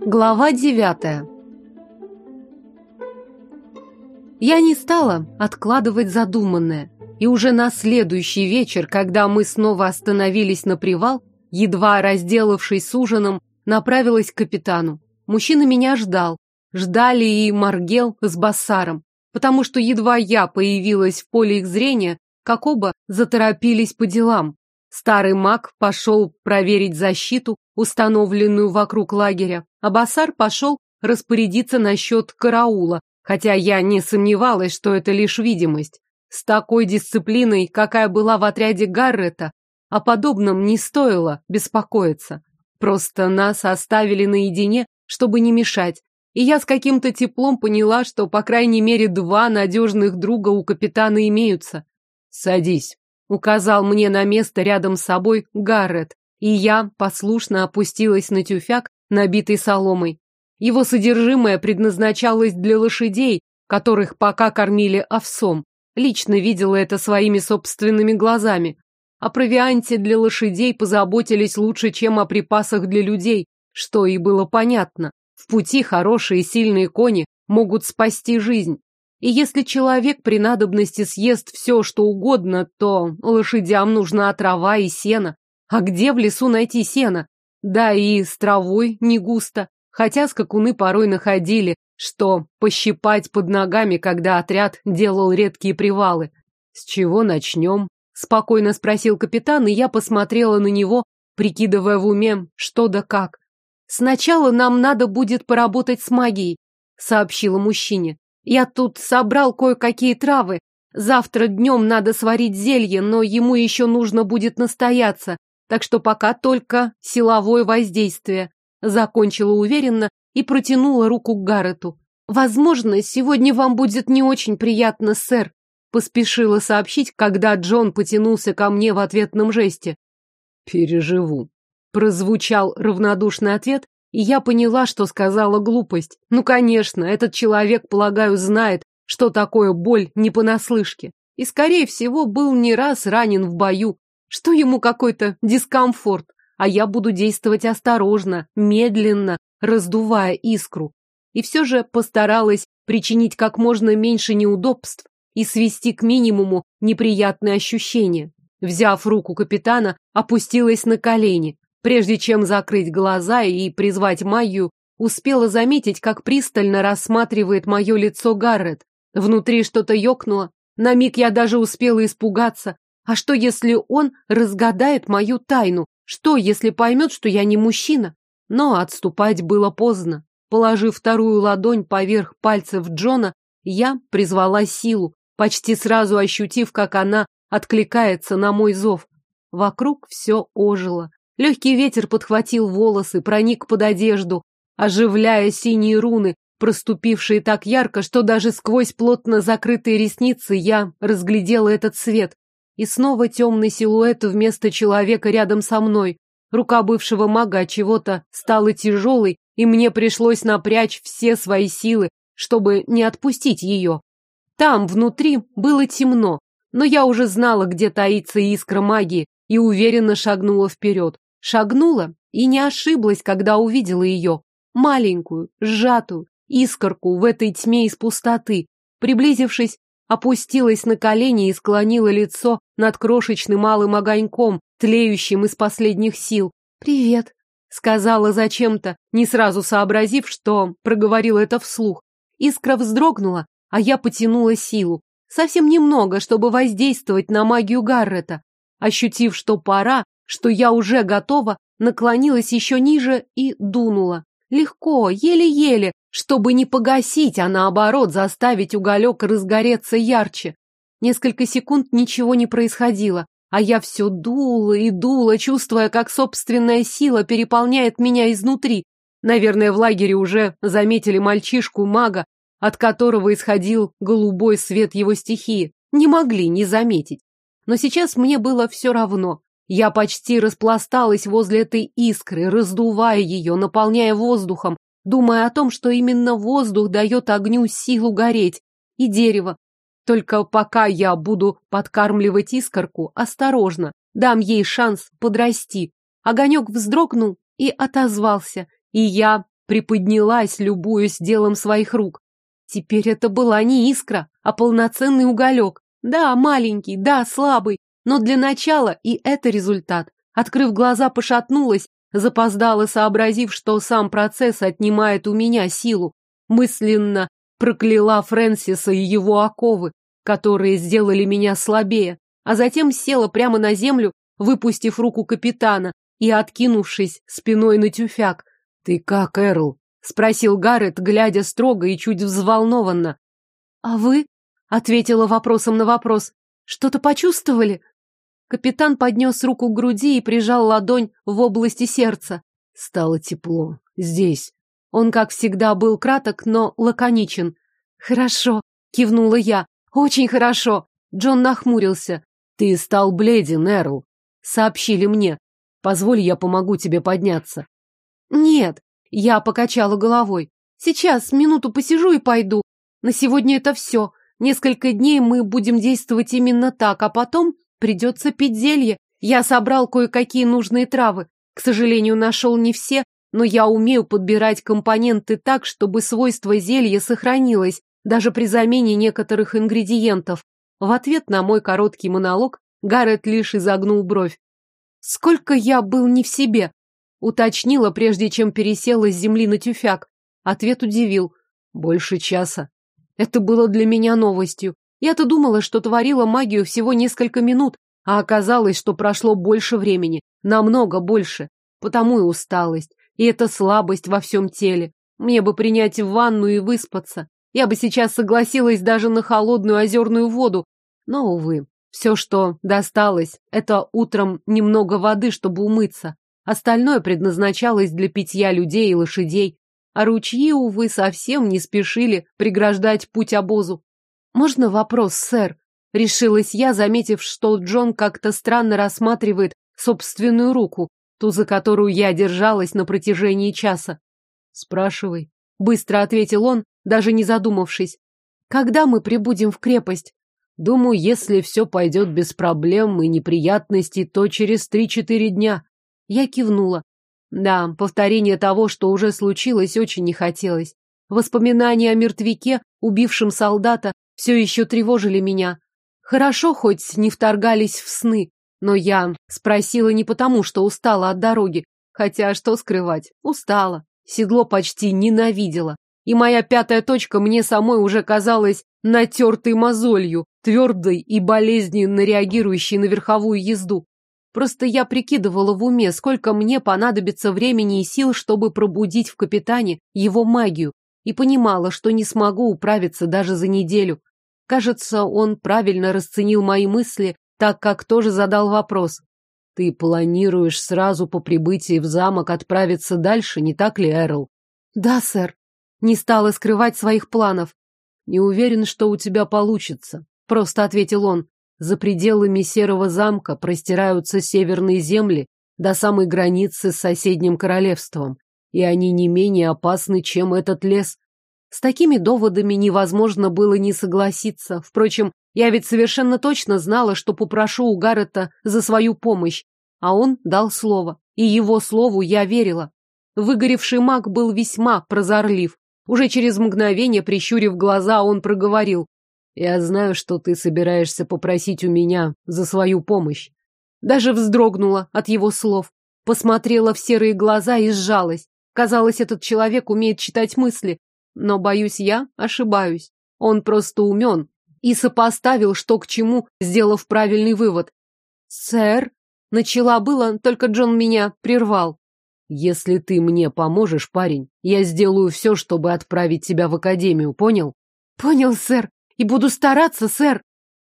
Глава девятая Я не стала откладывать задуманное, и уже на следующий вечер, когда мы снова остановились на привал, едва разделавшись с ужином, направилась к капитану. Мужчина меня ждал. Ждали и Маргел с Бассаром, потому что едва я появилась в поле их зрения, как оба заторопились по делам. Старый маг пошел проверить защиту, установленную вокруг лагеря, а Басар пошел распорядиться насчет караула, хотя я не сомневалась, что это лишь видимость. С такой дисциплиной, какая была в отряде Гаррета, о подобном не стоило беспокоиться. Просто нас оставили наедине, чтобы не мешать, и я с каким-то теплом поняла, что по крайней мере два надежных друга у капитана имеются. «Садись», — указал мне на место рядом с собой Гаррет, и я послушно опустилась на тюфяк, набитый соломой. Его содержимое предназначалось для лошадей, которых пока кормили овсом. Лично видела это своими собственными глазами. О провианте для лошадей позаботились лучше, чем о припасах для людей, что и было понятно. В пути хорошие и сильные кони могут спасти жизнь. И если человек при надобности съест все, что угодно, то лошадям нужна трава и сено. А где в лесу найти сено? Да и с травой не густо. Хотя скакуны порой находили, что пощипать под ногами, когда отряд делал редкие привалы. «С чего начнем?» — спокойно спросил капитан, и я посмотрела на него, прикидывая в уме, что да как. «Сначала нам надо будет поработать с магией», — сообщила мужчине. «Я тут собрал кое-какие травы. Завтра днем надо сварить зелье, но ему еще нужно будет настояться, так что пока только силовое воздействие», — закончила уверенно и протянула руку к Гаррету. «Возможно, сегодня вам будет не очень приятно, сэр», — поспешила сообщить, когда Джон потянулся ко мне в ответном жесте. «Переживу», Прозвучал равнодушный ответ, и я поняла, что сказала глупость. Ну, конечно, этот человек, полагаю, знает, что такое боль не понаслышке. И, скорее всего, был не раз ранен в бою. Что ему какой-то дискомфорт? А я буду действовать осторожно, медленно, раздувая искру. И все же постаралась причинить как можно меньше неудобств и свести к минимуму неприятные ощущения. Взяв руку капитана, опустилась на колени. Прежде чем закрыть глаза и призвать магию, успела заметить, как пристально рассматривает мое лицо Гаррет. Внутри что-то ёкнуло. На миг я даже успела испугаться. А что, если он разгадает мою тайну? Что, если поймет, что я не мужчина? Но отступать было поздно. Положив вторую ладонь поверх пальцев Джона, я призвала силу, почти сразу ощутив, как она откликается на мой зов. Вокруг все ожило. Легкий ветер подхватил волосы, проник под одежду, оживляя синие руны, проступившие так ярко, что даже сквозь плотно закрытые ресницы я разглядела этот свет. И снова темный силуэт вместо человека рядом со мной. Рука бывшего мага чего-то стала тяжелой, и мне пришлось напрячь все свои силы, чтобы не отпустить ее. Там, внутри, было темно, но я уже знала, где таится искра магии, и уверенно шагнула вперед. Шагнула и не ошиблась, когда увидела ее. Маленькую, сжатую, искорку в этой тьме из пустоты. Приблизившись, опустилась на колени и склонила лицо над крошечным малым огоньком, тлеющим из последних сил. «Привет», — сказала зачем-то, не сразу сообразив, что проговорила это вслух. Искра вздрогнула, а я потянула силу. Совсем немного, чтобы воздействовать на магию Гаррета. Ощутив, что пора, что я уже готова, наклонилась еще ниже и дунула. Легко, еле-еле, чтобы не погасить, а наоборот заставить уголек разгореться ярче. Несколько секунд ничего не происходило, а я все дула и дула, чувствуя, как собственная сила переполняет меня изнутри. Наверное, в лагере уже заметили мальчишку-мага, от которого исходил голубой свет его стихии. Не могли не заметить. Но сейчас мне было все равно. Я почти распласталась возле этой искры, раздувая ее, наполняя воздухом, думая о том, что именно воздух дает огню силу гореть, и дерево. Только пока я буду подкармливать искорку, осторожно, дам ей шанс подрасти. Огонек вздрогнул и отозвался, и я приподнялась, любуясь делом своих рук. Теперь это была не искра, а полноценный уголек. Да, маленький, да, слабый, но для начала и это результат. Открыв глаза, пошатнулась, запоздала, сообразив, что сам процесс отнимает у меня силу. Мысленно прокляла Фрэнсиса и его оковы, которые сделали меня слабее, а затем села прямо на землю, выпустив руку капитана и откинувшись спиной на тюфяк. «Ты как, Эрл?» — спросил Гаррет, глядя строго и чуть взволнованно. «А вы?» — ответила вопросом на вопрос. «Что-то почувствовали?» Капитан поднес руку к груди и прижал ладонь в области сердца. Стало тепло. Здесь. Он, как всегда, был краток, но лаконичен. «Хорошо», — кивнула я. «Очень хорошо». Джон нахмурился. «Ты стал бледен, Эрл», — сообщили мне. «Позволь, я помогу тебе подняться». «Нет», — я покачала головой. «Сейчас минуту посижу и пойду. На сегодня это все. Несколько дней мы будем действовать именно так, а потом придется пить зелье. Я собрал кое-какие нужные травы. К сожалению, нашел не все, но я умею подбирать компоненты так, чтобы свойство зелья сохранилось, даже при замене некоторых ингредиентов. В ответ на мой короткий монолог Гаррет лишь изогнул бровь. «Сколько я был не в себе?» Уточнила, прежде чем пересела с земли на тюфяк. Ответ удивил. «Больше часа». Это было для меня новостью. Я-то думала, что творила магию всего несколько минут, а оказалось, что прошло больше времени, намного больше. Потому и усталость, и эта слабость во всем теле. Мне бы принять ванну и выспаться. Я бы сейчас согласилась даже на холодную озерную воду. Но, увы, все, что досталось, это утром немного воды, чтобы умыться. Остальное предназначалось для питья людей и лошадей. А ручьи, увы, совсем не спешили преграждать путь обозу. «Можно вопрос, сэр?» Решилась я, заметив, что Джон как-то странно рассматривает собственную руку, ту, за которую я держалась на протяжении часа. «Спрашивай», — быстро ответил он, даже не задумавшись. «Когда мы прибудем в крепость?» «Думаю, если все пойдет без проблем и неприятностей, то через три-четыре дня». Я кивнула. Да, повторение того, что уже случилось, очень не хотелось. Воспоминания о мертвяке, убившем солдата, все еще тревожили меня. Хорошо, хоть не вторгались в сны, но я спросила не потому, что устала от дороги, хотя что скрывать, устала. Седло почти ненавидела. И моя пятая точка мне самой уже казалась натертой мозолью, твердой и болезненно реагирующей на верховую езду. Просто я прикидывала в уме, сколько мне понадобится времени и сил, чтобы пробудить в капитане его магию, и понимала, что не смогу управиться даже за неделю. Кажется, он правильно расценил мои мысли, так как тоже задал вопрос. «Ты планируешь сразу по прибытии в замок отправиться дальше, не так ли, Эрл?» «Да, сэр». Не стала скрывать своих планов. «Не уверен, что у тебя получится», — просто ответил он. «За пределами Серого замка простираются северные земли до самой границы с соседним королевством и они не менее опасны, чем этот лес. С такими доводами невозможно было не согласиться. Впрочем, я ведь совершенно точно знала, что попрошу у Гаррета за свою помощь, а он дал слово, и его слову я верила. Выгоревший маг был весьма прозорлив. Уже через мгновение, прищурив глаза, он проговорил. «Я знаю, что ты собираешься попросить у меня за свою помощь». Даже вздрогнула от его слов, посмотрела в серые глаза и сжалась. Казалось, этот человек умеет читать мысли, но, боюсь, я ошибаюсь. Он просто умен и сопоставил, что к чему, сделав правильный вывод. «Сэр?» Начала было, только Джон меня прервал. «Если ты мне поможешь, парень, я сделаю все, чтобы отправить тебя в академию, понял?» «Понял, сэр, и буду стараться, сэр».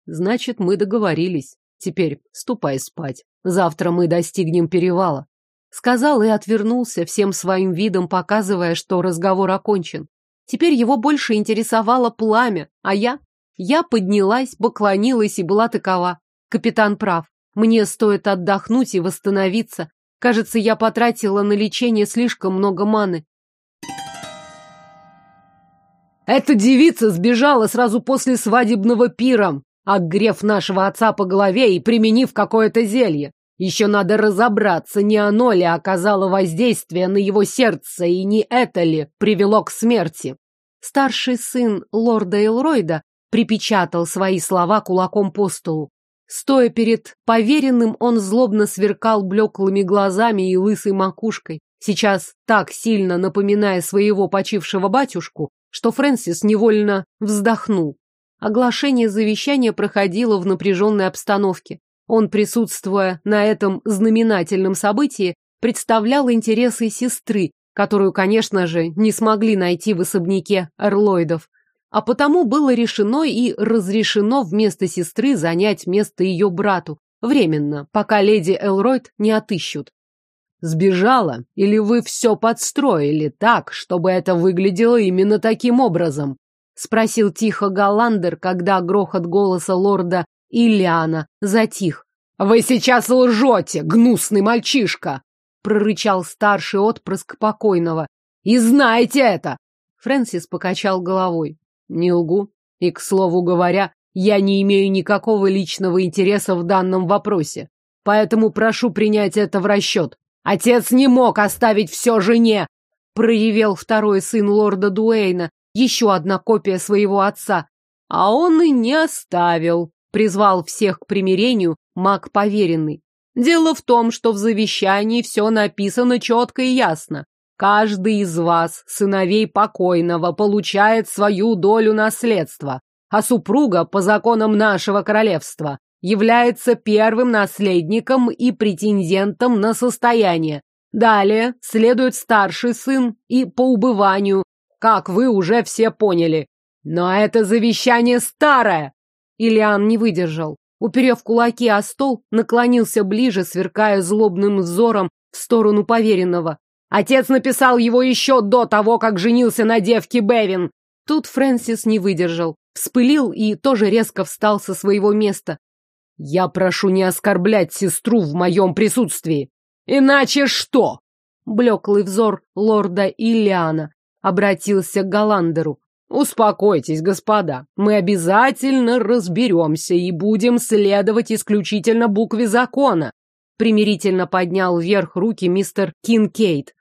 «Значит, мы договорились. Теперь ступай спать. Завтра мы достигнем перевала. Сказал и отвернулся, всем своим видом показывая, что разговор окончен. Теперь его больше интересовало пламя, а я? Я поднялась, поклонилась и была такова. Капитан прав. Мне стоит отдохнуть и восстановиться. Кажется, я потратила на лечение слишком много маны. Эта девица сбежала сразу после свадебного пира, огрев нашего отца по голове и применив какое-то зелье. Еще надо разобраться, не оно ли оказало воздействие на его сердце, и не это ли привело к смерти. Старший сын лорда Элройда припечатал свои слова кулаком по столу. Стоя перед поверенным, он злобно сверкал блеклыми глазами и лысой макушкой, сейчас так сильно напоминая своего почившего батюшку, что Фрэнсис невольно вздохнул. Оглашение завещания проходило в напряженной обстановке. Он, присутствуя на этом знаменательном событии, представлял интересы сестры, которую, конечно же, не смогли найти в особняке Орлойдов. А потому было решено и разрешено вместо сестры занять место ее брату, временно, пока леди Элройд не отыщут. Сбежала? Или вы все подстроили так, чтобы это выглядело именно таким образом? Спросил тихо Галландер, когда грохот голоса лорда Ильяна затих. Вы сейчас лжете, гнусный мальчишка! Прорычал старший отпрыск покойного. И знаете это! Фрэнсис покачал головой. Не лгу. И, к слову говоря, я не имею никакого личного интереса в данном вопросе. Поэтому прошу принять это в расчет. Отец не мог оставить все жене, проявил второй сын лорда Дуэйна, еще одна копия своего отца. А он и не оставил, призвал всех к примирению маг поверенный. Дело в том, что в завещании все написано четко и ясно. Каждый из вас, сыновей покойного, получает свою долю наследства, а супруга, по законам нашего королевства, является первым наследником и претендентом на состояние. Далее следует старший сын и по убыванию, как вы уже все поняли. Но это завещание старое. Ильян не выдержал. Уперев кулаки о стол, наклонился ближе, сверкая злобным взором в сторону поверенного. Отец написал его еще до того, как женился на девке Бевин. Тут Фрэнсис не выдержал, вспылил и тоже резко встал со своего места. Я прошу не оскорблять сестру в моем присутствии. Иначе что? Блеклый взор лорда Ильяна обратился к Галандеру. Успокойтесь, господа. Мы обязательно разберемся и будем следовать исключительно букве закона. Примирительно поднял вверх руки мистер Кинкейт.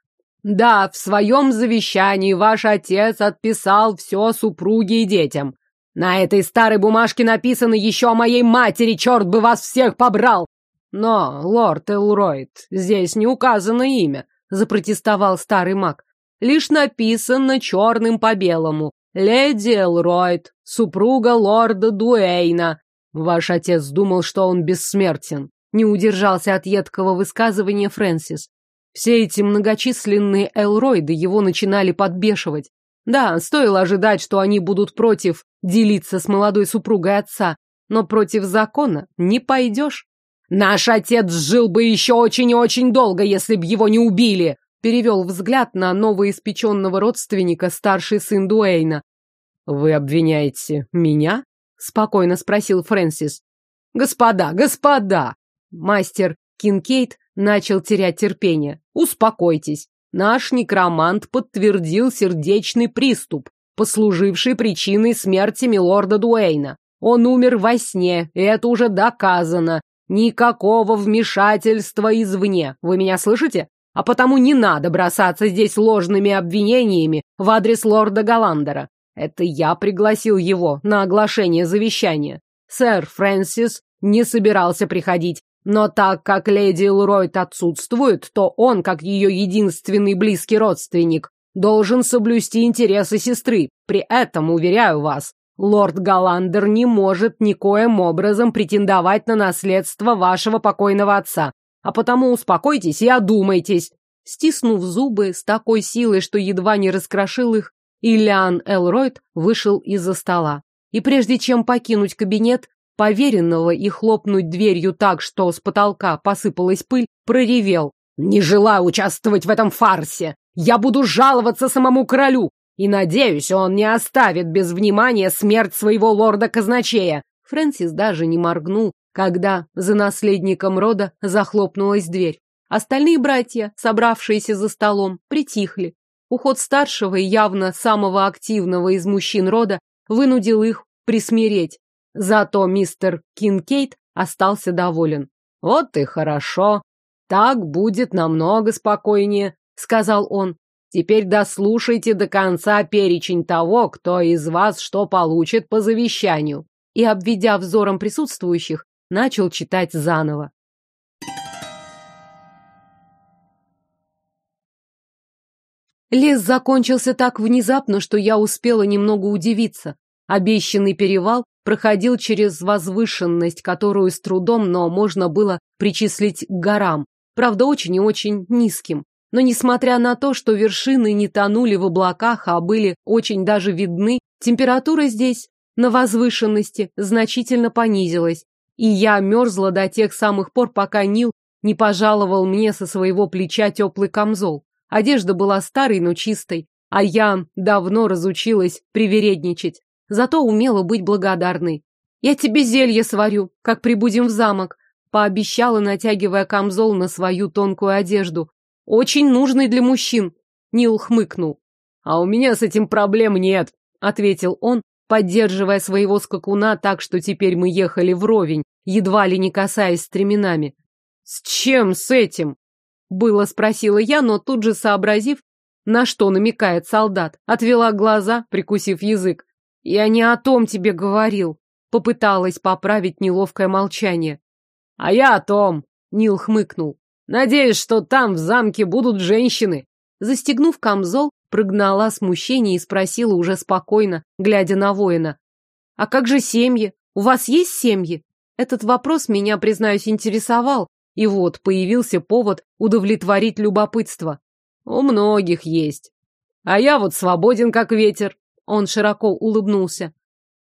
Да, в своем завещании ваш отец отписал все супруге и детям. На этой старой бумажке написано еще о моей матери, черт бы вас всех побрал! Но, лорд Элройд, здесь не указано имя, запротестовал старый маг. Лишь написано черным по белому. Леди Элройд, супруга лорда Дуэйна. Ваш отец думал, что он бессмертен. Не удержался от едкого высказывания Фрэнсис. Все эти многочисленные Элройды его начинали подбешивать. Да, стоило ожидать, что они будут против делиться с молодой супругой отца, но против закона не пойдешь. Наш отец жил бы еще очень и очень долго, если б его не убили, перевел взгляд на новоиспеченного родственника, старший сын Дуэйна. Вы обвиняете меня? спокойно спросил Фрэнсис. Господа, господа! Мастер Кинкейт начал терять терпение. Успокойтесь. Наш некромант подтвердил сердечный приступ, послуживший причиной смерти милорда Дуэйна. Он умер во сне, и это уже доказано. Никакого вмешательства извне. Вы меня слышите? А потому не надо бросаться здесь ложными обвинениями в адрес лорда Галандера. Это я пригласил его на оглашение завещания. Сэр Фрэнсис не собирался приходить, но так как леди Лройд отсутствует, то он, как ее единственный близкий родственник, должен соблюсти интересы сестры. При этом, уверяю вас, лорд Галандер не может никоим образом претендовать на наследство вашего покойного отца. А потому успокойтесь и одумайтесь. Стиснув зубы с такой силой, что едва не раскрошил их, Ильян Элройд вышел из-за стола. И прежде чем покинуть кабинет, поверенного и хлопнуть дверью так, что с потолка посыпалась пыль, проревел. «Не желаю участвовать в этом фарсе! Я буду жаловаться самому королю! И, надеюсь, он не оставит без внимания смерть своего лорда-казначея!» Фрэнсис даже не моргнул, когда за наследником рода захлопнулась дверь. Остальные братья, собравшиеся за столом, притихли. Уход старшего и явно самого активного из мужчин рода вынудил их присмиреть. Зато мистер Кинкейт остался доволен. Вот и хорошо. Так будет намного спокойнее, сказал он. Теперь дослушайте до конца перечень того, кто из вас что получит по завещанию. И, обведя взором присутствующих, начал читать заново. Лес закончился так внезапно, что я успела немного удивиться. Обещанный перевал проходил через возвышенность, которую с трудом, но можно было причислить к горам, правда, очень и очень низким. Но несмотря на то, что вершины не тонули в облаках, а были очень даже видны, температура здесь, на возвышенности, значительно понизилась, и я мерзла до тех самых пор, пока Нил не пожаловал мне со своего плеча теплый камзол. Одежда была старой, но чистой, а я давно разучилась привередничать, зато умела быть благодарной. «Я тебе зелье сварю, как прибудем в замок», пообещала, натягивая камзол на свою тонкую одежду. «Очень нужный для мужчин», Нил хмыкнул. «А у меня с этим проблем нет», — ответил он, поддерживая своего скакуна так, что теперь мы ехали вровень, едва ли не касаясь стременами. «С чем с этим?» Было спросила я, но тут же сообразив, на что намекает солдат, отвела глаза, прикусив язык. Я не о том тебе говорил. Попыталась поправить неловкое молчание. А я о том, Нил хмыкнул. Надеюсь, что там в замке будут женщины. Застегнув камзол, прогнала смущение и спросила уже спокойно, глядя на воина. А как же семьи? У вас есть семьи? Этот вопрос меня, признаюсь, интересовал, и вот появился повод удовлетворить любопытство. У многих есть. А я вот свободен, как ветер. Он широко улыбнулся.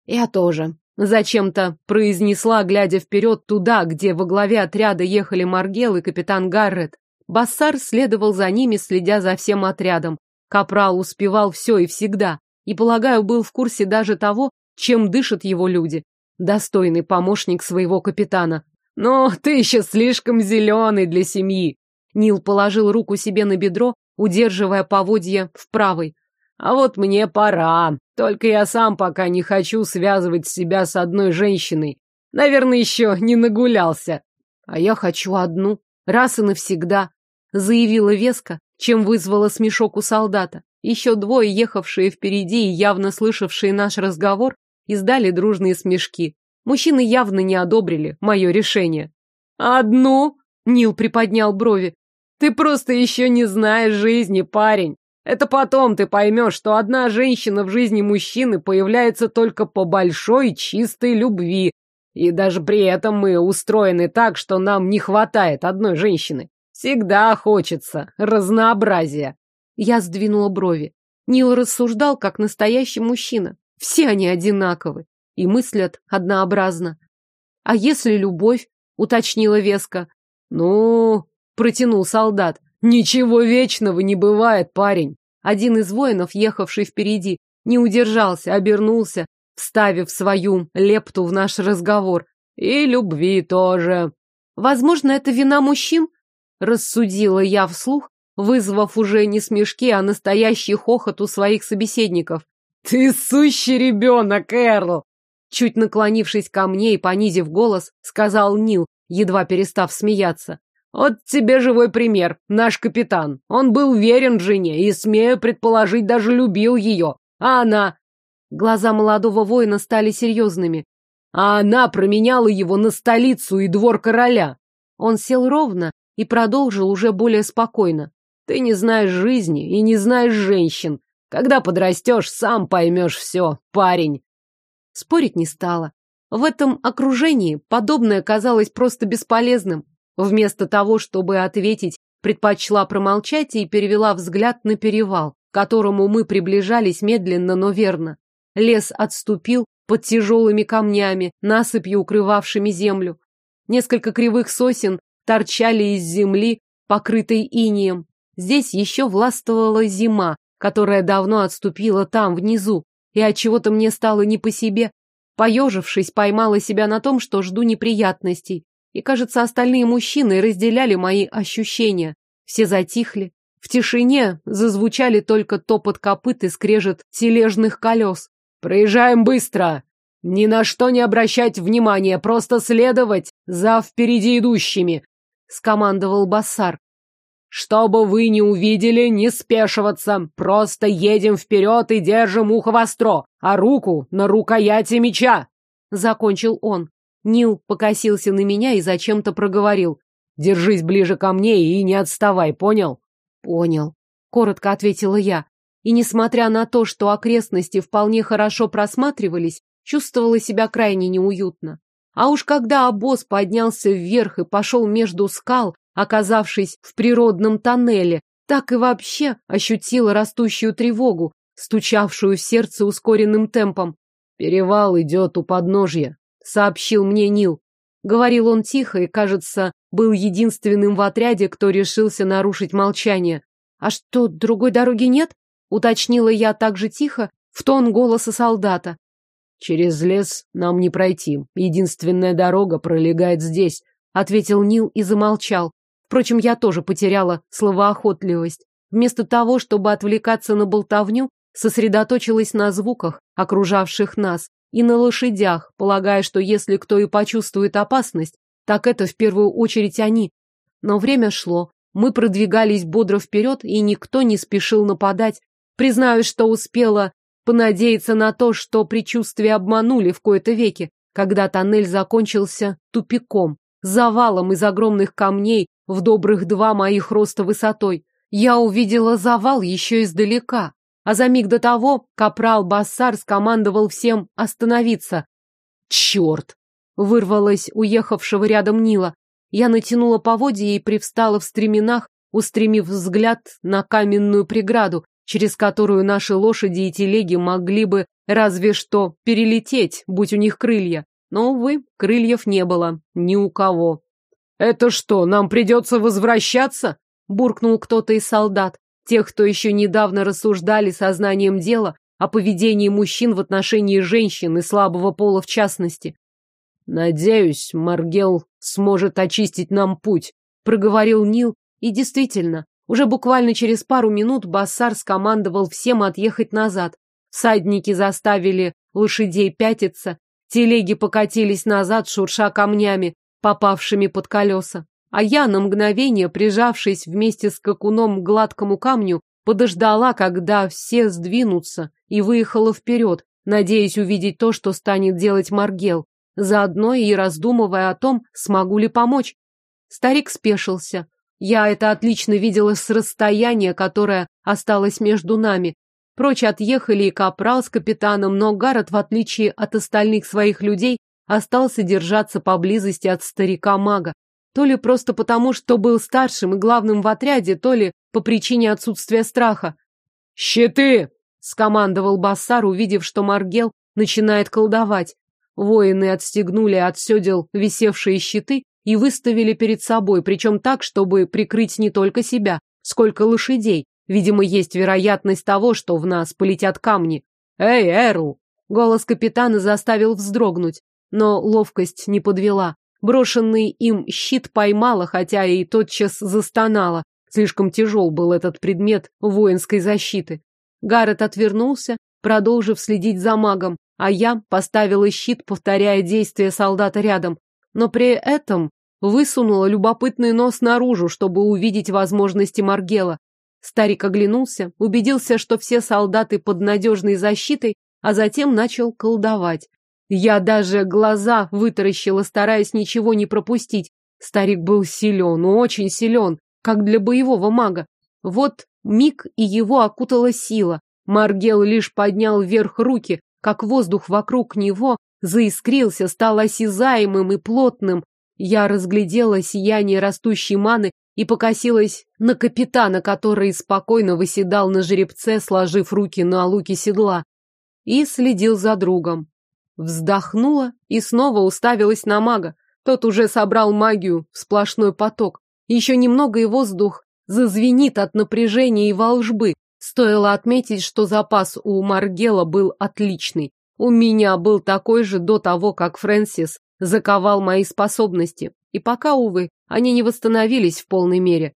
Я тоже. Зачем-то произнесла, глядя вперед туда, где во главе отряда ехали Маргел и капитан Гаррет. Бассар следовал за ними, следя за всем отрядом. Капрал успевал все и всегда, и, полагаю, был в курсе даже того, чем дышат его люди. Достойный помощник своего капитана. «Но ты еще слишком зеленый для семьи!» Нил положил руку себе на бедро, удерживая поводья в правой. «А вот мне пора. Только я сам пока не хочу связывать себя с одной женщиной. Наверное, еще не нагулялся. А я хочу одну, раз и навсегда», — заявила Веска, чем вызвала смешок у солдата. Еще двое, ехавшие впереди и явно слышавшие наш разговор, издали дружные смешки. Мужчины явно не одобрили мое решение. «Одну?» — Нил приподнял брови. «Ты просто еще не знаешь жизни, парень. Это потом ты поймешь, что одна женщина в жизни мужчины появляется только по большой чистой любви. И даже при этом мы устроены так, что нам не хватает одной женщины. Всегда хочется разнообразия». Я сдвинула брови. Нил рассуждал, как настоящий мужчина. Все они одинаковы и мыслят однообразно. А если любовь, уточнила Веска. Ну, протянул солдат. Ничего вечного не бывает, парень. Один из воинов, ехавший впереди, не удержался, обернулся, вставив свою лепту в наш разговор. И любви тоже. Возможно, это вина мужчин? Рассудила я вслух, вызвав уже не смешки, а настоящий хохот у своих собеседников. «Ты сущий ребенок, Эрл! Чуть наклонившись ко мне и понизив голос, сказал Нил, едва перестав смеяться. Вот тебе живой пример, наш капитан. Он был верен жене и, смею предположить, даже любил ее. А она... Глаза молодого воина стали серьезными. А она променяла его на столицу и двор короля. Он сел ровно и продолжил уже более спокойно. Ты не знаешь жизни и не знаешь женщин. Когда подрастешь, сам поймешь все, парень. Спорить не стала. В этом окружении подобное казалось просто бесполезным. Вместо того, чтобы ответить, предпочла промолчать и перевела взгляд на перевал, к которому мы приближались медленно, но верно. Лес отступил под тяжелыми камнями, насыпью укрывавшими землю. Несколько кривых сосен торчали из земли, покрытой инием. Здесь еще властвовала зима, которая давно отступила там, внизу, и от чего то мне стало не по себе. Поежившись, поймала себя на том, что жду неприятностей. И, кажется, остальные мужчины разделяли мои ощущения. Все затихли. В тишине зазвучали только топот копыт и скрежет тележных колес. «Проезжаем быстро!» Ни на что не обращать внимания, просто следовать за впереди идущими, скомандовал Бассар. Чтобы вы не увидели, не спешиваться, просто едем вперед и держим ухо востро, а руку на рукояти меча, закончил он. Нил покосился на меня и зачем-то проговорил. Держись ближе ко мне и не отставай, понял? Понял, коротко ответила я. И несмотря на то, что окрестности вполне хорошо просматривались, чувствовала себя крайне неуютно. А уж когда обоз поднялся вверх и пошел между скал, оказавшись в природном тоннеле, так и вообще ощутила растущую тревогу, стучавшую в сердце ускоренным темпом. «Перевал идет у подножья», — сообщил мне Нил. Говорил он тихо и, кажется, был единственным в отряде, кто решился нарушить молчание. «А что, другой дороги нет?» — уточнила я так же тихо, в тон голоса солдата. «Через лес нам не пройти. Единственная дорога пролегает здесь», — ответил Нил и замолчал. Впрочем, я тоже потеряла словоохотливость. Вместо того, чтобы отвлекаться на болтовню, сосредоточилась на звуках, окружавших нас, и на лошадях, полагая, что если кто и почувствует опасность, так это в первую очередь они. Но время шло, мы продвигались бодро вперед, и никто не спешил нападать. Признаюсь, что успела понадеяться на то, что предчувствия обманули в кои-то веки, когда тоннель закончился тупиком, завалом из огромных камней в добрых два моих роста высотой. Я увидела завал еще издалека, а за миг до того капрал Бассар скомандовал всем остановиться. «Черт!» — вырвалось уехавшего рядом Нила. Я натянула поводья и привстала в стременах, устремив взгляд на каменную преграду, через которую наши лошади и телеги могли бы разве что перелететь, будь у них крылья. Но, увы, крыльев не было ни у кого. «Это что, нам придется возвращаться?» — буркнул кто-то из солдат, тех, кто еще недавно рассуждали сознанием дела о поведении мужчин в отношении женщин и слабого пола в частности. «Надеюсь, Маргел сможет очистить нам путь», — проговорил Нил, и действительно, уже буквально через пару минут Бассар скомандовал всем отъехать назад. Садники заставили лошадей пятиться, телеги покатились назад, шурша камнями, попавшими под колеса. А я, на мгновение, прижавшись вместе с какуном к гладкому камню, подождала, когда все сдвинутся, и выехала вперед, надеясь увидеть то, что станет делать Маргел, заодно и раздумывая о том, смогу ли помочь. Старик спешился, я это отлично видела с расстояния, которое осталось между нами. Прочь отъехали и капрал с капитаном, но Гаррет, в отличие от остальных своих людей, остался держаться поблизости от старика-мага. То ли просто потому, что был старшим и главным в отряде, то ли по причине отсутствия страха. «Щиты!» — скомандовал Бассар, увидев, что Маргел начинает колдовать. Воины отстегнули от седел висевшие щиты и выставили перед собой, причем так, чтобы прикрыть не только себя, сколько лошадей. Видимо, есть вероятность того, что в нас полетят камни. «Эй, Эру!» Голос капитана заставил вздрогнуть, но ловкость не подвела. Брошенный им щит поймала, хотя и тотчас застонала. Слишком тяжел был этот предмет воинской защиты. Гаррет отвернулся, продолжив следить за магом, а я поставила щит, повторяя действия солдата рядом. Но при этом высунула любопытный нос наружу, чтобы увидеть возможности Маргела. Старик оглянулся, убедился, что все солдаты под надежной защитой, а затем начал колдовать. Я даже глаза вытаращила, стараясь ничего не пропустить. Старик был силен, очень силен, как для боевого мага. Вот миг и его окутала сила. Маргел лишь поднял вверх руки, как воздух вокруг него заискрился, стал осязаемым и плотным, я разглядела сияние растущей маны и покосилась на капитана, который спокойно выседал на жеребце, сложив руки на луки седла, и следил за другом. Вздохнула и снова уставилась на мага. Тот уже собрал магию в сплошной поток. Еще немного и воздух зазвенит от напряжения и волжбы. Стоило отметить, что запас у Маргела был отличный. У меня был такой же до того, как Фрэнсис заковал мои способности. И пока, увы, они не восстановились в полной мере.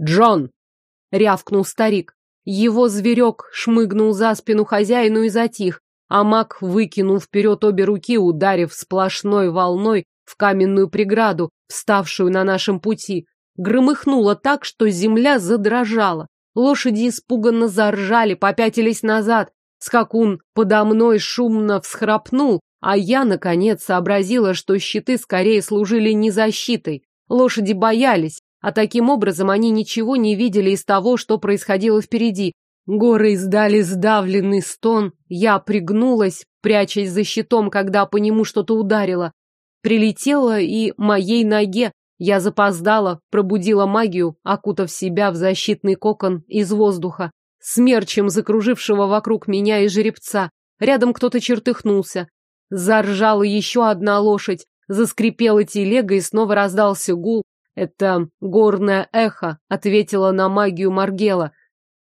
«Джон!» — рявкнул старик. Его зверек шмыгнул за спину хозяину и затих, а маг выкинул вперед обе руки, ударив сплошной волной в каменную преграду, вставшую на нашем пути. Громыхнуло так, что земля задрожала. Лошади испуганно заржали, попятились назад. Скакун подо мной шумно всхрапнул, а я, наконец, сообразила, что щиты скорее служили не защитой. Лошади боялись, а таким образом они ничего не видели из того, что происходило впереди. Горы издали сдавленный стон, я пригнулась, прячась за щитом, когда по нему что-то ударило. Прилетело и моей ноге. Я запоздала, пробудила магию, окутав себя в защитный кокон из воздуха, смерчем закружившего вокруг меня и жеребца. Рядом кто-то чертыхнулся. Заржала еще одна лошадь, заскрипела телега и снова раздался гул. Это горное эхо ответило на магию Маргела.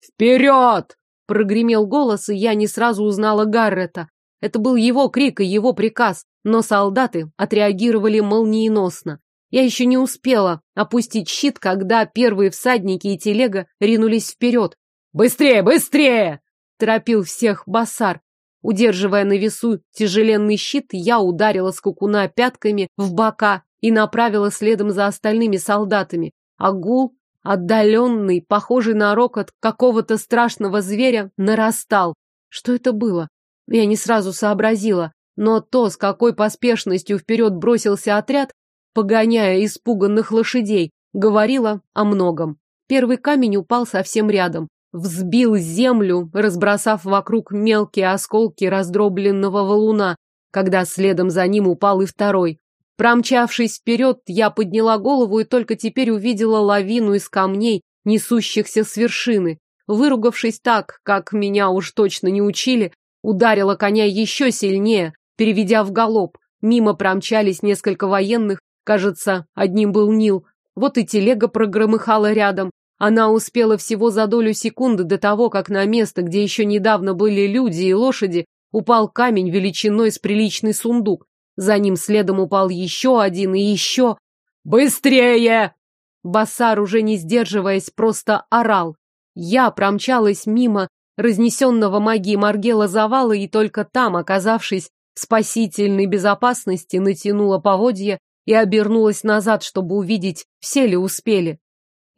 «Вперед!» — прогремел голос, и я не сразу узнала Гаррета. Это был его крик и его приказ, но солдаты отреагировали молниеносно. Я еще не успела опустить щит, когда первые всадники и телега ринулись вперед. «Быстрее, быстрее!» — торопил всех Басар. Удерживая на весу тяжеленный щит, я ударила скакуна пятками в бока и направила следом за остальными солдатами. А гул, отдаленный, похожий на рокот какого-то страшного зверя, нарастал. Что это было? Я не сразу сообразила, но то, с какой поспешностью вперед бросился отряд, погоняя испуганных лошадей, говорило о многом. Первый камень упал совсем рядом взбил землю, разбросав вокруг мелкие осколки раздробленного валуна, когда следом за ним упал и второй. Промчавшись вперед, я подняла голову и только теперь увидела лавину из камней, несущихся с вершины. Выругавшись так, как меня уж точно не учили, ударила коня еще сильнее, переведя в галоп. Мимо промчались несколько военных, кажется, одним был Нил. Вот и телега прогромыхала рядом, она успела всего за долю секунды до того, как на место, где еще недавно были люди и лошади, упал камень величиной с приличный сундук. За ним следом упал еще один и еще. «Быстрее!» Басар, уже не сдерживаясь, просто орал. Я промчалась мимо разнесенного магией Маргела завала и только там, оказавшись в спасительной безопасности, натянула поводья и обернулась назад, чтобы увидеть, все ли успели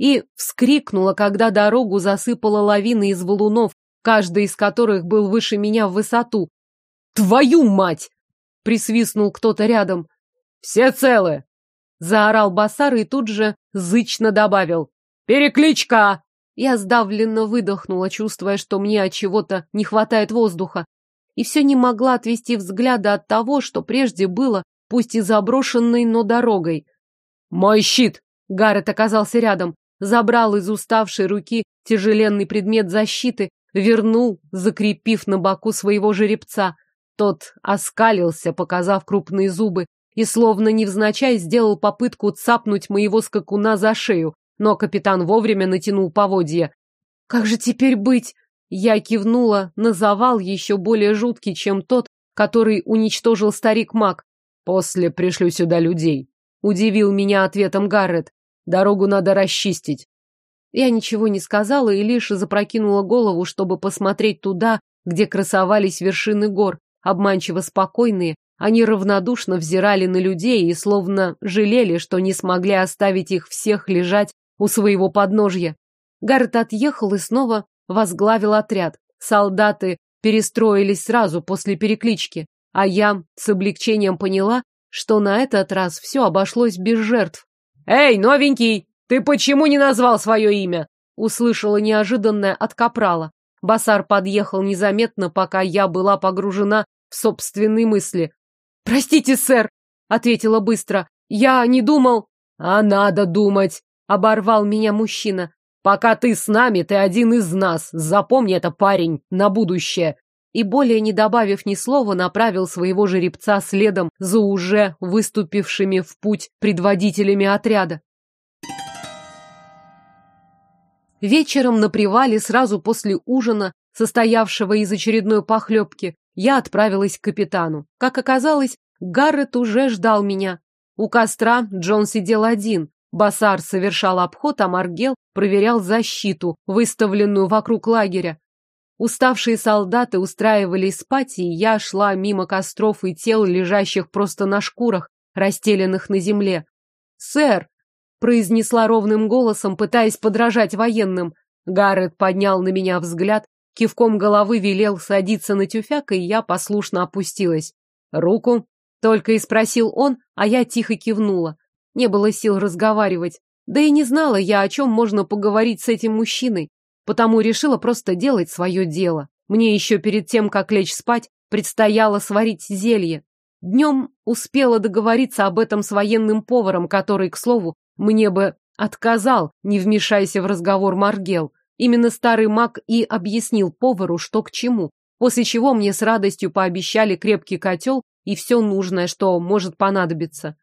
и вскрикнула, когда дорогу засыпала лавина из валунов, каждый из которых был выше меня в высоту. «Твою мать!» — присвистнул кто-то рядом. «Все целы!» — заорал Басар и тут же зычно добавил. «Перекличка!» Я сдавленно выдохнула, чувствуя, что мне от чего-то не хватает воздуха, и все не могла отвести взгляда от того, что прежде было, пусть и заброшенной, но дорогой. «Мой щит!» — Гаррет оказался рядом забрал из уставшей руки тяжеленный предмет защиты, вернул, закрепив на боку своего жеребца. Тот оскалился, показав крупные зубы, и словно невзначай сделал попытку цапнуть моего скакуна за шею, но капитан вовремя натянул поводья. «Как же теперь быть?» Я кивнула на завал еще более жуткий, чем тот, который уничтожил старик Мак. «После пришлю сюда людей», — удивил меня ответом Гаррет. Дорогу надо расчистить. Я ничего не сказала и лишь запрокинула голову, чтобы посмотреть туда, где красовались вершины гор, обманчиво спокойные. Они равнодушно взирали на людей и словно жалели, что не смогли оставить их всех лежать у своего подножья. Гаррет отъехал и снова возглавил отряд. Солдаты перестроились сразу после переклички, а я с облегчением поняла, что на этот раз все обошлось без жертв. «Эй, новенький, ты почему не назвал свое имя?» Услышала неожиданное от капрала. Басар подъехал незаметно, пока я была погружена в собственные мысли. «Простите, сэр», — ответила быстро. «Я не думал...» «А надо думать», — оборвал меня мужчина. «Пока ты с нами, ты один из нас. Запомни это, парень, на будущее и, более не добавив ни слова, направил своего жеребца следом за уже выступившими в путь предводителями отряда. Вечером на привале, сразу после ужина, состоявшего из очередной похлебки, я отправилась к капитану. Как оказалось, Гаррет уже ждал меня. У костра Джон сидел один. Басар совершал обход, а Маргел проверял защиту, выставленную вокруг лагеря. Уставшие солдаты устраивались спать, и я шла мимо костров и тел, лежащих просто на шкурах, расстеленных на земле. «Сэр!» — произнесла ровным голосом, пытаясь подражать военным. Гаррет поднял на меня взгляд, кивком головы велел садиться на тюфяк, и я послушно опустилась. «Руку!» — только и спросил он, а я тихо кивнула. Не было сил разговаривать. Да и не знала я, о чем можно поговорить с этим мужчиной, потому решила просто делать свое дело. Мне еще перед тем, как лечь спать, предстояло сварить зелье. Днем успела договориться об этом с военным поваром, который, к слову, мне бы отказал, не вмешайся в разговор Маргел. Именно старый маг и объяснил повару, что к чему, после чего мне с радостью пообещали крепкий котел и все нужное, что может понадобиться.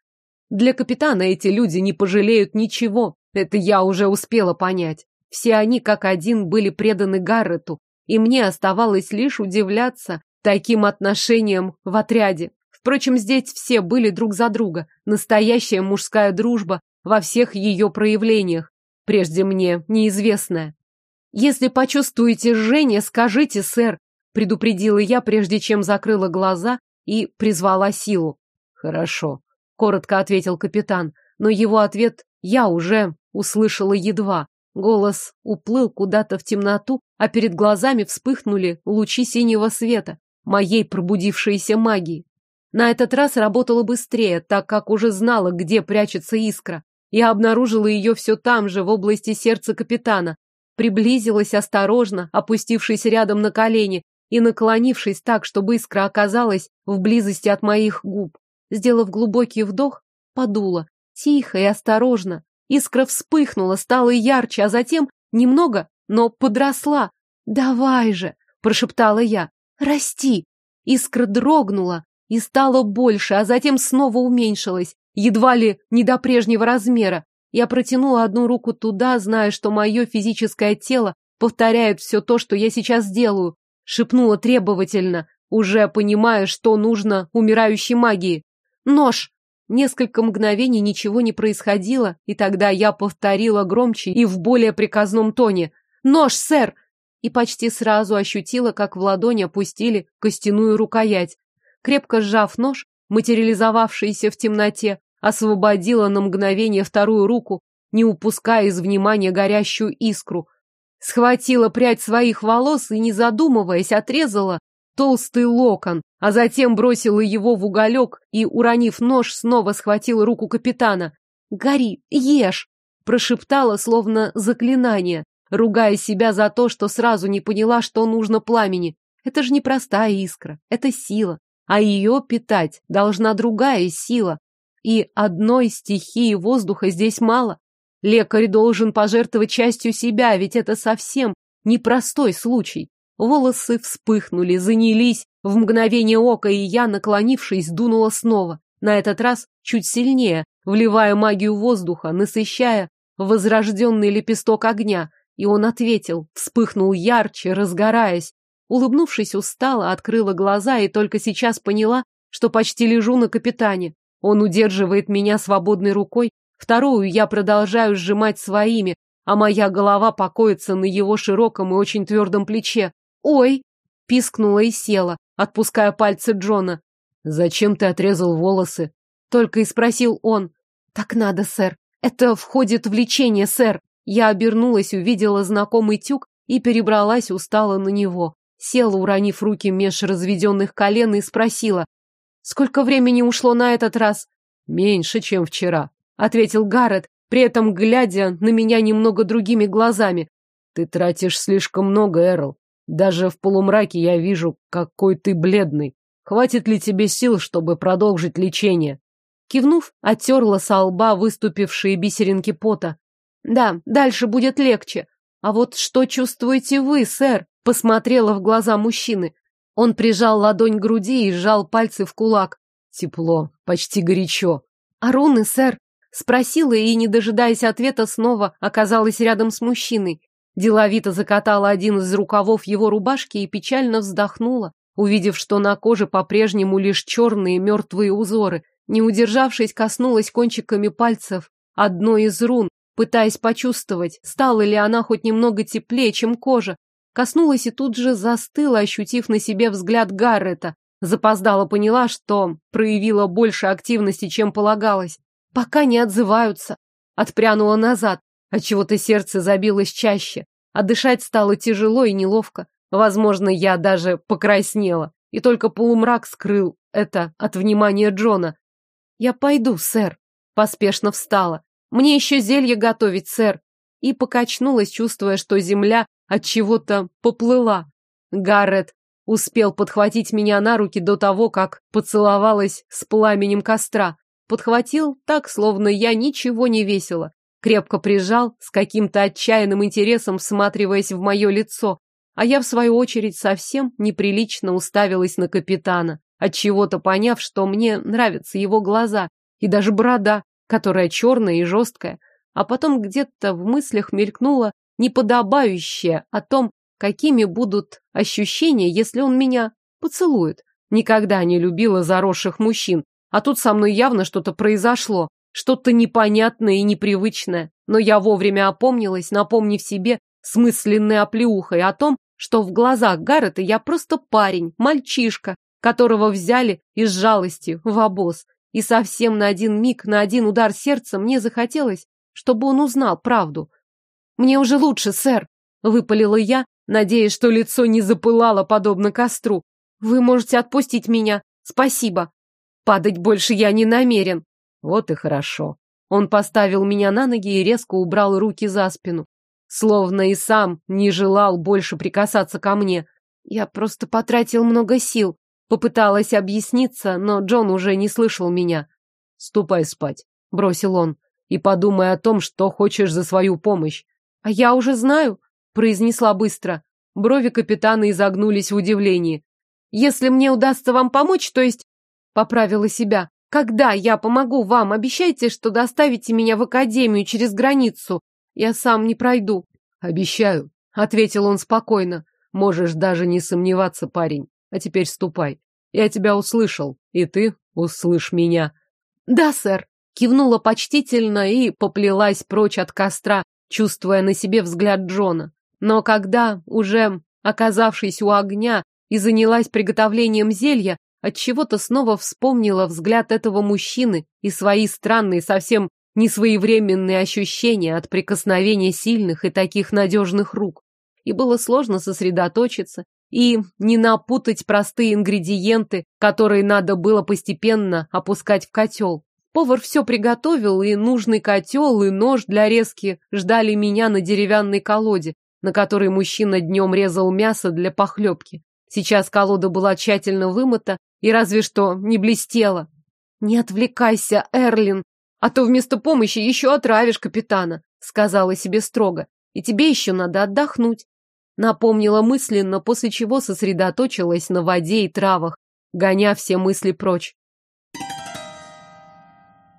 Для капитана эти люди не пожалеют ничего, это я уже успела понять. Все они как один были преданы Гаррету, и мне оставалось лишь удивляться таким отношением в отряде. Впрочем, здесь все были друг за друга, настоящая мужская дружба во всех ее проявлениях, прежде мне неизвестная. «Если почувствуете жжение, скажите, сэр», предупредила я, прежде чем закрыла глаза и призвала силу. «Хорошо», коротко ответил капитан, но его ответ я уже услышала едва. Голос уплыл куда-то в темноту, а перед глазами вспыхнули лучи синего света, моей пробудившейся магии. На этот раз работала быстрее, так как уже знала, где прячется искра. Я обнаружила ее все там же, в области сердца капитана. Приблизилась осторожно, опустившись рядом на колени и наклонившись так, чтобы искра оказалась в близости от моих губ. Сделав глубокий вдох, подула. Тихо и осторожно. Искра вспыхнула, стала ярче, а затем немного, но подросла. «Давай же!» – прошептала я. «Расти!» Искра дрогнула и стала больше, а затем снова уменьшилась, едва ли не до прежнего размера. Я протянула одну руку туда, зная, что мое физическое тело повторяет все то, что я сейчас делаю. Шепнула требовательно, уже понимая, что нужно умирающей магии. Нож! Несколько мгновений ничего не происходило, и тогда я повторила громче и в более приказном тоне. «Нож, сэр!» И почти сразу ощутила, как в ладонь опустили костяную рукоять. Крепко сжав нож, материализовавшийся в темноте, освободила на мгновение вторую руку, не упуская из внимания горящую искру. Схватила прядь своих волос и, не задумываясь, отрезала толстый локон, а затем бросила его в уголек и, уронив нож, снова схватила руку капитана. «Гори, ешь!» – прошептала, словно заклинание, ругая себя за то, что сразу не поняла, что нужно пламени. Это же не простая искра, это сила, а ее питать должна другая сила. И одной стихии воздуха здесь мало. Лекарь должен пожертвовать частью себя, ведь это совсем непростой случай. Волосы вспыхнули, занялись в мгновение ока, и я, наклонившись, дунула снова. На этот раз чуть сильнее, вливая магию воздуха, насыщая возрожденный лепесток огня. И он ответил, вспыхнул ярче, разгораясь. Улыбнувшись устало, открыла глаза и только сейчас поняла, что почти лежу на капитане. Он удерживает меня свободной рукой, вторую я продолжаю сжимать своими, а моя голова покоится на его широком и очень твердом плече. «Ой!» — пискнула и села, отпуская пальцы Джона. «Зачем ты отрезал волосы?» — только и спросил он. «Так надо, сэр. Это входит в лечение, сэр». Я обернулась, увидела знакомый тюк и перебралась устало на него. Села, уронив руки меж разведенных колен, и спросила. «Сколько времени ушло на этот раз?» «Меньше, чем вчера», — ответил Гаррет, при этом глядя на меня немного другими глазами. «Ты тратишь слишком много, Эрл. Даже в полумраке я вижу, какой ты бледный. Хватит ли тебе сил, чтобы продолжить лечение? Кивнув, оттерла со лба выступившие бисеринки пота. Да, дальше будет легче. А вот что чувствуете вы, сэр? Посмотрела в глаза мужчины. Он прижал ладонь к груди и сжал пальцы в кулак. Тепло, почти горячо. А руны, сэр? Спросила и, не дожидаясь ответа, снова оказалась рядом с мужчиной. Деловито закатала один из рукавов его рубашки и печально вздохнула, увидев, что на коже по-прежнему лишь черные мертвые узоры. Не удержавшись, коснулась кончиками пальцев одной из рун, пытаясь почувствовать, стала ли она хоть немного теплее, чем кожа. Коснулась и тут же застыла, ощутив на себе взгляд Гаррета. Запоздала поняла, что проявила больше активности, чем полагалось. Пока не отзываются. Отпрянула назад, отчего-то сердце забилось чаще, а дышать стало тяжело и неловко. Возможно, я даже покраснела, и только полумрак скрыл это от внимания Джона. «Я пойду, сэр», — поспешно встала. «Мне еще зелье готовить, сэр». И покачнулась, чувствуя, что земля от чего-то поплыла. Гаррет успел подхватить меня на руки до того, как поцеловалась с пламенем костра. Подхватил так, словно я ничего не весила. Крепко прижал, с каким-то отчаянным интересом всматриваясь в мое лицо, а я, в свою очередь, совсем неприлично уставилась на капитана, отчего-то поняв, что мне нравятся его глаза и даже борода, которая черная и жесткая, а потом где-то в мыслях мелькнуло неподобающее о том, какими будут ощущения, если он меня поцелует. Никогда не любила заросших мужчин, а тут со мной явно что-то произошло, что-то непонятное и непривычное. Но я вовремя опомнилась, напомнив себе смысленной оплеухой о том, что в глазах Гаррета я просто парень, мальчишка, которого взяли из жалости в обоз. И совсем на один миг, на один удар сердца мне захотелось, чтобы он узнал правду. «Мне уже лучше, сэр», — выпалила я, надеясь, что лицо не запылало подобно костру. «Вы можете отпустить меня. Спасибо. Падать больше я не намерен». Вот и хорошо. Он поставил меня на ноги и резко убрал руки за спину. Словно и сам не желал больше прикасаться ко мне. Я просто потратил много сил. Попыталась объясниться, но Джон уже не слышал меня. «Ступай спать», — бросил он, — «и подумай о том, что хочешь за свою помощь». «А я уже знаю», — произнесла быстро. Брови капитана изогнулись в удивлении. «Если мне удастся вам помочь, то есть...» Поправила себя. «Когда я помогу вам, обещайте, что доставите меня в академию через границу. Я сам не пройду». «Обещаю», — ответил он спокойно. «Можешь даже не сомневаться, парень. А теперь ступай. Я тебя услышал, и ты услышь меня. Да, сэр. Кивнула почтительно и поплелась прочь от костра, чувствуя на себе взгляд Джона. Но когда, уже оказавшись у огня и занялась приготовлением зелья, отчего-то снова вспомнила взгляд этого мужчины и свои странные, совсем несвоевременные ощущения от прикосновения сильных и таких надежных рук. И было сложно сосредоточиться и не напутать простые ингредиенты, которые надо было постепенно опускать в котел. Повар все приготовил, и нужный котел, и нож для резки ждали меня на деревянной колоде, на которой мужчина днем резал мясо для похлебки. Сейчас колода была тщательно вымыта и разве что не блестела. «Не отвлекайся, Эрлин, а то вместо помощи еще отравишь капитана», сказала себе строго. «И тебе еще надо отдохнуть. Напомнила мысленно, после чего сосредоточилась на воде и травах, гоня все мысли прочь.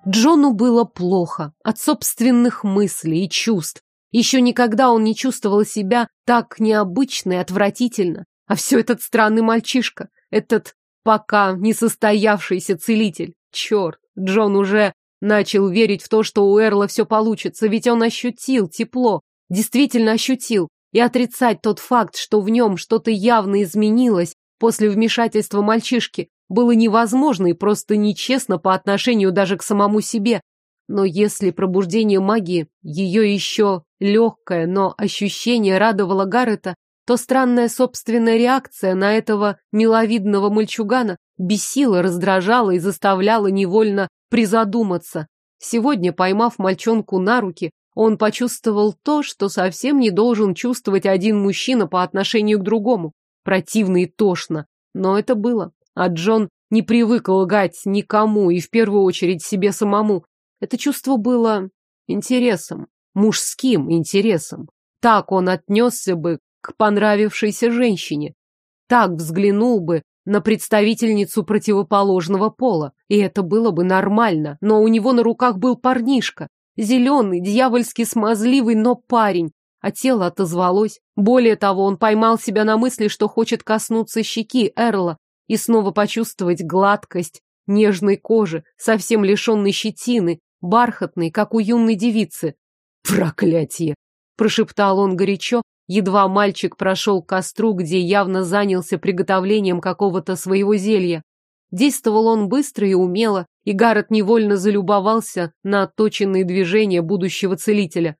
Джону было плохо от собственных мыслей и чувств. Еще никогда он не чувствовал себя так необычно и отвратительно. А все этот странный мальчишка, этот пока не состоявшийся целитель. Черт, Джон уже начал верить в то, что у Эрла все получится, ведь он ощутил тепло, действительно ощутил, и отрицать тот факт, что в нем что-то явно изменилось после вмешательства мальчишки, было невозможно и просто нечестно по отношению даже к самому себе. Но если пробуждение магии, ее еще легкое, но ощущение радовало Гаррета, то странная собственная реакция на этого миловидного мальчугана бесила, раздражала и заставляла невольно призадуматься. Сегодня, поймав мальчонку на руки, он почувствовал то, что совсем не должен чувствовать один мужчина по отношению к другому. Противно и тошно. Но это было. А Джон не привык лгать никому и в первую очередь себе самому. Это чувство было интересом, мужским интересом. Так он отнесся бы к понравившейся женщине. Так взглянул бы на представительницу противоположного пола. И это было бы нормально. Но у него на руках был парнишка, Зеленый, дьявольски смазливый, но парень. А тело отозвалось. Более того, он поймал себя на мысли, что хочет коснуться щеки Эрла и снова почувствовать гладкость нежной кожи, совсем лишенной щетины, бархатной, как у юной девицы. «Проклятие!» – прошептал он горячо, едва мальчик прошел к костру, где явно занялся приготовлением какого-то своего зелья. Действовал он быстро и умело, и Гаррет невольно залюбовался на отточенные движения будущего целителя.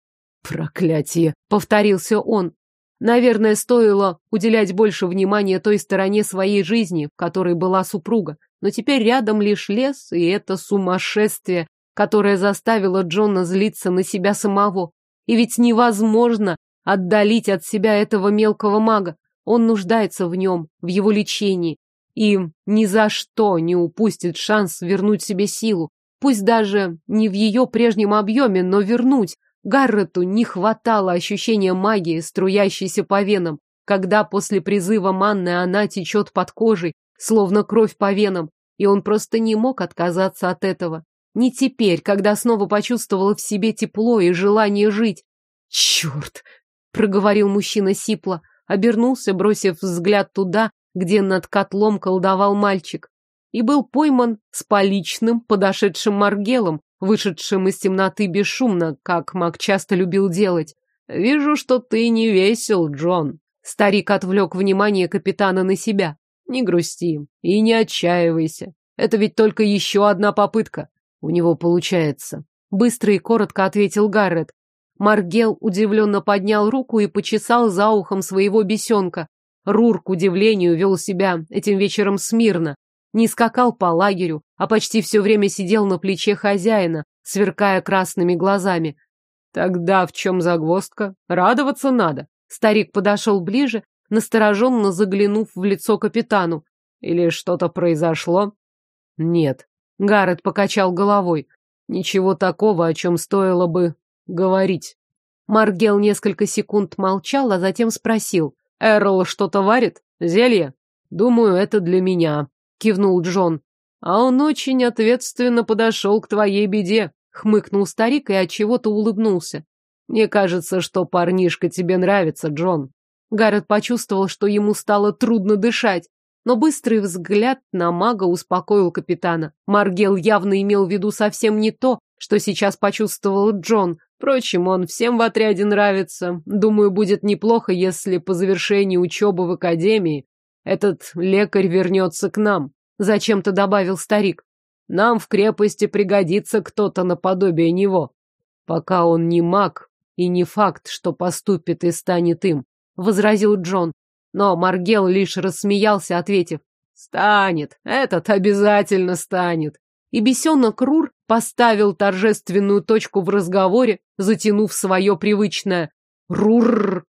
«Проклятие!» — повторился он. Наверное, стоило уделять больше внимания той стороне своей жизни, в которой была супруга. Но теперь рядом лишь лес, и это сумасшествие, которое заставило Джона злиться на себя самого. И ведь невозможно отдалить от себя этого мелкого мага. Он нуждается в нем, в его лечении, и ни за что не упустит шанс вернуть себе силу. Пусть даже не в ее прежнем объеме, но вернуть, Гаррету не хватало ощущения магии, струящейся по венам, когда после призыва манны она течет под кожей, словно кровь по венам, и он просто не мог отказаться от этого. Не теперь, когда снова почувствовал в себе тепло и желание жить. «Черт!» — проговорил мужчина сипло, обернулся, бросив взгляд туда, где над котлом колдовал мальчик, и был пойман с поличным, подошедшим Маргелом, вышедшим из темноты бесшумно, как маг часто любил делать. «Вижу, что ты не весел, Джон». Старик отвлек внимание капитана на себя. «Не грусти и не отчаивайся. Это ведь только еще одна попытка. У него получается». Быстро и коротко ответил Гаррет. Маргел удивленно поднял руку и почесал за ухом своего бесенка. Рур, к удивлению, вел себя этим вечером смирно, не скакал по лагерю, а почти все время сидел на плече хозяина, сверкая красными глазами. Тогда в чем загвоздка? Радоваться надо. Старик подошел ближе, настороженно заглянув в лицо капитану. Или что-то произошло? Нет. Гаррет покачал головой. Ничего такого, о чем стоило бы говорить. Маргел несколько секунд молчал, а затем спросил. Эрл что-то варит? Зелье? Думаю, это для меня кивнул Джон. А он очень ответственно подошел к твоей беде, хмыкнул старик и от чего-то улыбнулся. Мне кажется, что парнишка тебе нравится, Джон. Гаррет почувствовал, что ему стало трудно дышать, но быстрый взгляд на мага успокоил капитана. Маргел явно имел в виду совсем не то, что сейчас почувствовал Джон. Впрочем, он всем в отряде нравится. Думаю, будет неплохо, если по завершении учебы в академии этот лекарь вернется к нам, зачем-то добавил старик. Нам в крепости пригодится кто-то наподобие него. Пока он не маг, и не факт, что поступит и станет им, возразил Джон. Но Маргел лишь рассмеялся, ответив, «Станет, этот обязательно станет». И бесенок Рур поставил торжественную точку в разговоре, затянув свое привычное «Рур».